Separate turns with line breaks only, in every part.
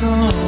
gone.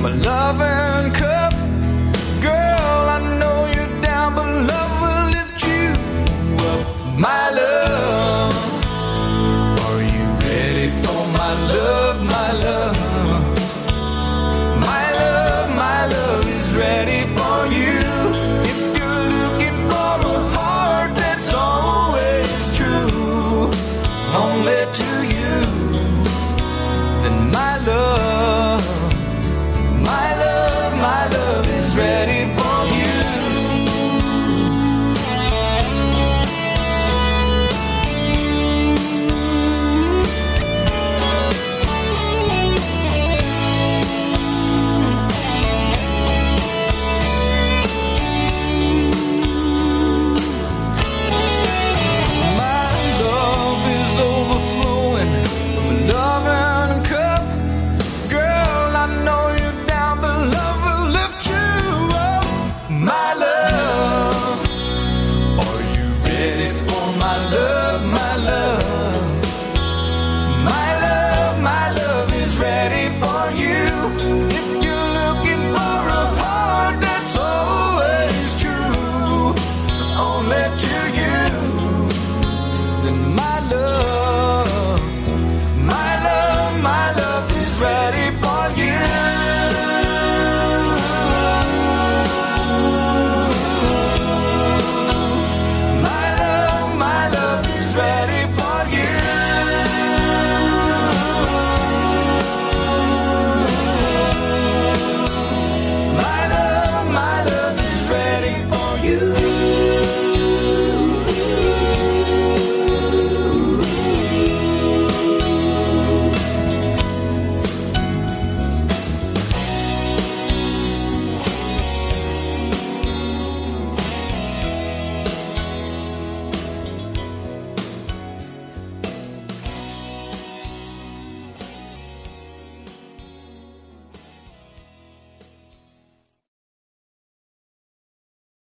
my love and cup. Girl, I know you're down, but love will lift you up. My love.